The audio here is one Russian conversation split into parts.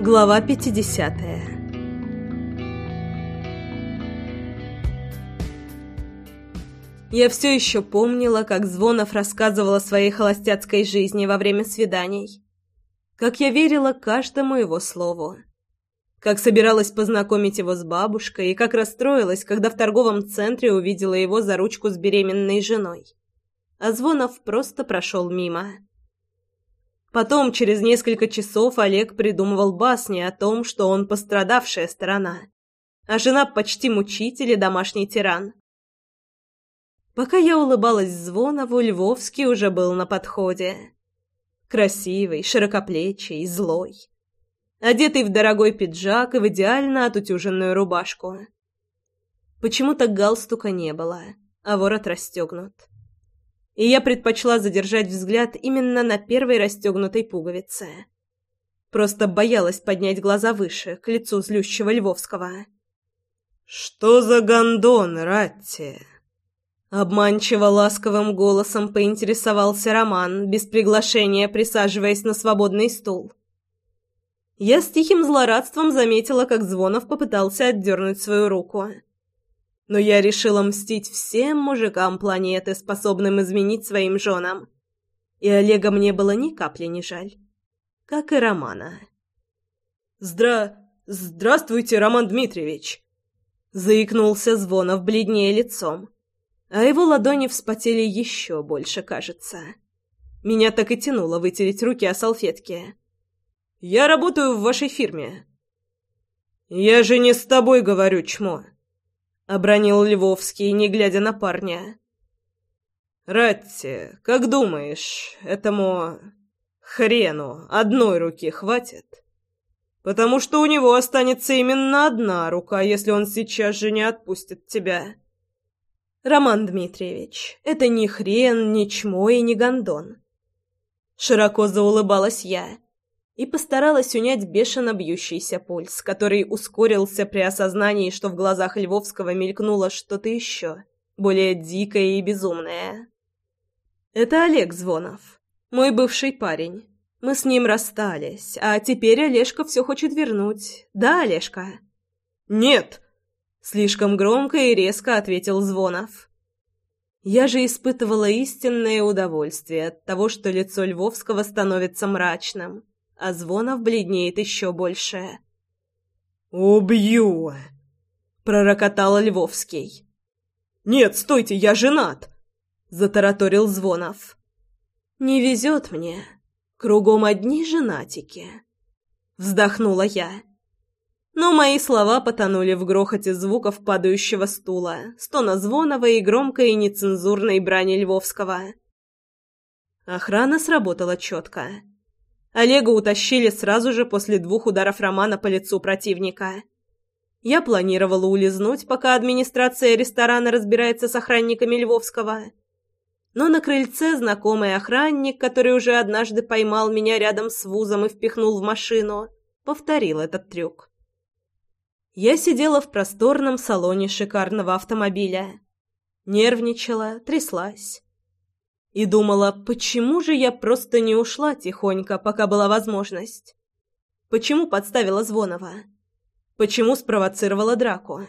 Глава 50 Я все еще помнила, как Звонов рассказывал о своей холостяцкой жизни во время свиданий. Как я верила каждому его слову. Как собиралась познакомить его с бабушкой и как расстроилась, когда в торговом центре увидела его за ручку с беременной женой. А Звонов просто прошел мимо. Потом, через несколько часов, Олег придумывал басни о том, что он пострадавшая сторона, а жена почти мучитель и домашний тиран. Пока я улыбалась Звонову, Львовский уже был на подходе. Красивый, широкоплечий, злой. Одетый в дорогой пиджак и в идеально отутюженную рубашку. Почему-то галстука не было, а ворот расстегнут и я предпочла задержать взгляд именно на первой расстегнутой пуговице. Просто боялась поднять глаза выше, к лицу злющего Львовского. «Что за гондон, Ратти?» Обманчиво ласковым голосом поинтересовался Роман, без приглашения присаживаясь на свободный стул. Я с тихим злорадством заметила, как Звонов попытался отдернуть свою руку но я решила мстить всем мужикам планеты, способным изменить своим женам. И Олега мне было ни капли не жаль. Как и Романа. «Здра... Здравствуйте, Роман Дмитриевич!» Заикнулся Звонов бледнее лицом, а его ладони вспотели еще больше, кажется. Меня так и тянуло вытереть руки о салфетке. «Я работаю в вашей фирме». «Я же не с тобой говорю, чмо!» Обронил Львовский, не глядя на парня. «Ратти, как думаешь, этому хрену одной руки хватит? Потому что у него останется именно одна рука, если он сейчас же не отпустит тебя». «Роман Дмитриевич, это не хрен, не чмо и не гондон». Широко заулыбалась я и постаралась унять бешено бьющийся пульс, который ускорился при осознании, что в глазах Львовского мелькнуло что-то еще, более дикое и безумное. «Это Олег Звонов, мой бывший парень. Мы с ним расстались, а теперь Олежка все хочет вернуть. Да, Олежка?» «Нет!» — слишком громко и резко ответил Звонов. Я же испытывала истинное удовольствие от того, что лицо Львовского становится мрачным, а Звонов бледнеет еще больше. «Убью!» — пророкотал Львовский. «Нет, стойте, я женат!» — затараторил Звонов. «Не везет мне. Кругом одни женатики». Вздохнула я. Но мои слова потонули в грохоте звуков падающего стула, стона Звонова и громкой и нецензурной брани Львовского. Охрана сработала четко. Олега утащили сразу же после двух ударов Романа по лицу противника. Я планировала улизнуть, пока администрация ресторана разбирается с охранниками Львовского. Но на крыльце знакомый охранник, который уже однажды поймал меня рядом с вузом и впихнул в машину, повторил этот трюк. Я сидела в просторном салоне шикарного автомобиля. Нервничала, тряслась и думала, почему же я просто не ушла тихонько, пока была возможность? Почему подставила Звонова? Почему спровоцировала драку?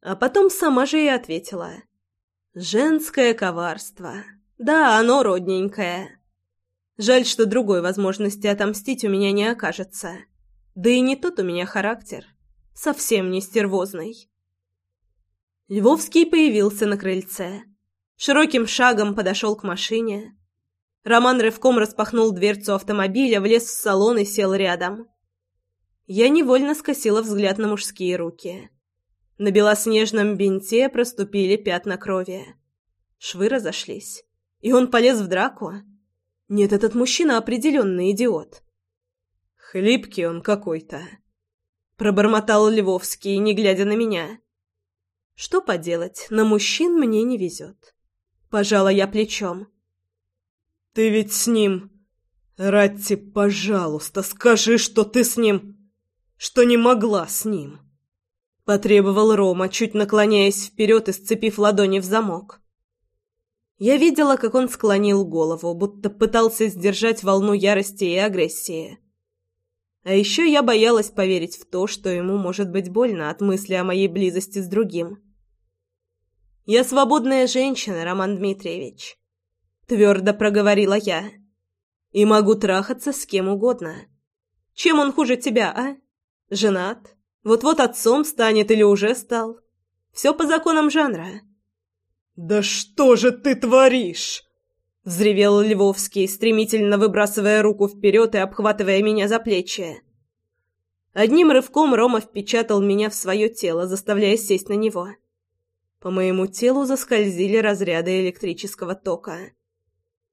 А потом сама же и ответила. Женское коварство. Да, оно родненькое. Жаль, что другой возможности отомстить у меня не окажется. Да и не тот у меня характер. Совсем не стервозный. Львовский появился на крыльце широким шагом подошел к машине. Роман рывком распахнул дверцу автомобиля, влез в салон и сел рядом. Я невольно скосила взгляд на мужские руки. На белоснежном бинте проступили пятна крови. Швы разошлись. И он полез в драку? Нет, этот мужчина определенный идиот. «Хлипкий он какой-то», — пробормотал Львовский, не глядя на меня. «Что поделать, на мужчин мне не везет». Пожала я плечом. «Ты ведь с ним...» «Ратти, пожалуйста, скажи, что ты с ним... что не могла с ним!» Потребовал Рома, чуть наклоняясь вперед и сцепив ладони в замок. Я видела, как он склонил голову, будто пытался сдержать волну ярости и агрессии. А еще я боялась поверить в то, что ему может быть больно от мысли о моей близости с другим. «Я свободная женщина, Роман Дмитриевич», — твердо проговорила я. «И могу трахаться с кем угодно. Чем он хуже тебя, а? Женат? Вот-вот отцом станет или уже стал. Все по законам жанра». «Да что же ты творишь?» Взревел Львовский, стремительно выбрасывая руку вперед и обхватывая меня за плечи. Одним рывком Рома впечатал меня в свое тело, заставляя сесть на него. По моему телу заскользили разряды электрического тока.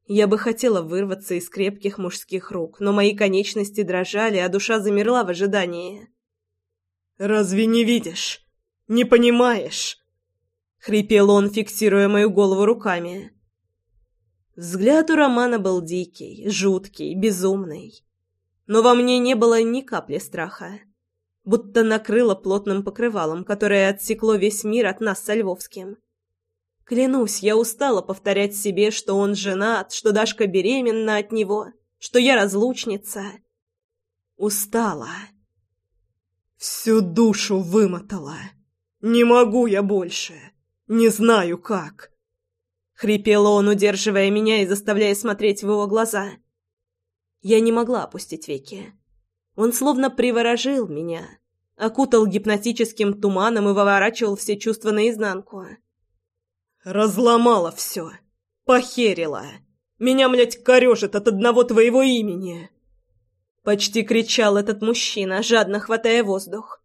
Я бы хотела вырваться из крепких мужских рук, но мои конечности дрожали, а душа замерла в ожидании. «Разве не видишь? Не понимаешь?» — хрипел он, фиксируя мою голову руками. Взгляд у Романа был дикий, жуткий, безумный. Но во мне не было ни капли страха. Будто накрыло плотным покрывалом, которое отсекло весь мир от нас со Львовским. Клянусь, я устала повторять себе, что он женат, что Дашка беременна от него, что я разлучница. Устала. Всю душу вымотала. Не могу я больше. Не знаю как. Хрипел он, удерживая меня и заставляя смотреть в его глаза. Я не могла опустить веки. Он словно приворожил меня, окутал гипнотическим туманом и выворачивал все чувства наизнанку. «Разломала все. Похерила. Меня, млядь, корежит от одного твоего имени!» Почти кричал этот мужчина, жадно хватая воздух.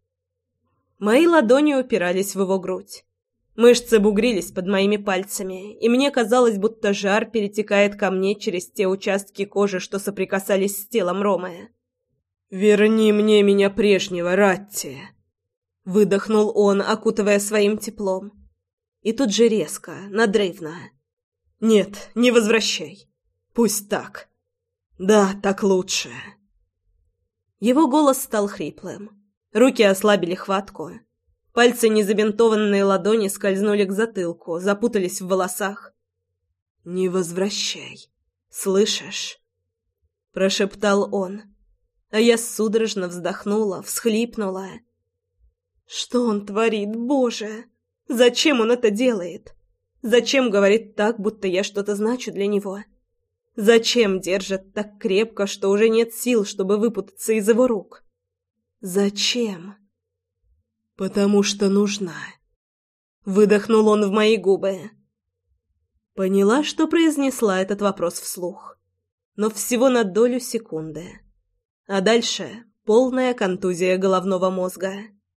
Мои ладони упирались в его грудь. Мышцы бугрились под моими пальцами, и мне казалось, будто жар перетекает ко мне через те участки кожи, что соприкасались с телом Ромы. «Верни мне меня прежнего, Ратти!» Выдохнул он, окутывая своим теплом. И тут же резко, надрывно. «Нет, не возвращай. Пусть так. Да, так лучше». Его голос стал хриплым. Руки ослабили хватку. Пальцы незабинтованной ладони скользнули к затылку, запутались в волосах. «Не возвращай. Слышишь?» Прошептал он. А я судорожно вздохнула, всхлипнула. «Что он творит, Боже? Зачем он это делает? Зачем говорит так, будто я что-то значу для него?» Зачем держит так крепко, что уже нет сил, чтобы выпутаться из его рук? Зачем? «Потому что нужна». Выдохнул он в мои губы. Поняла, что произнесла этот вопрос вслух. Но всего на долю секунды. А дальше полная контузия головного мозга.